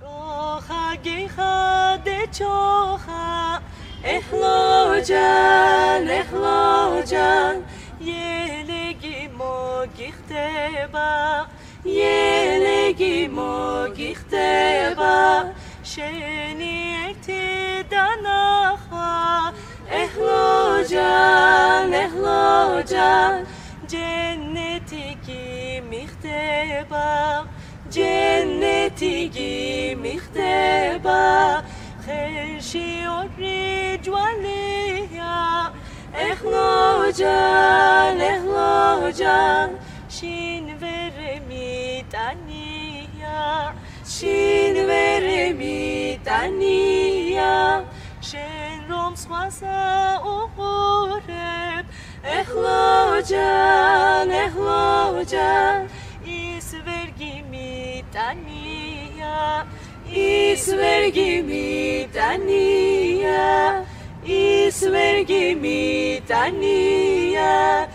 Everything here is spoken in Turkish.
Çoha geha de çoha Ehlocan, ehlocan Yelegi mo gichteba Yelegi mo gichteba Şeni ekti danaha Ehlocan, ehlocan Cenneti gichteba Cenneti נכתבה חרשי אורי ג'וואליה איך לא ג'אן, איך לא ג'אן שין ורמית עניה שין ורמית עניה שנרום סמאסה אוהרב איך לא ג'אן, איך לא ג'אן איס ורגי מיתניה İs vergimi taniya İs vergimi taniya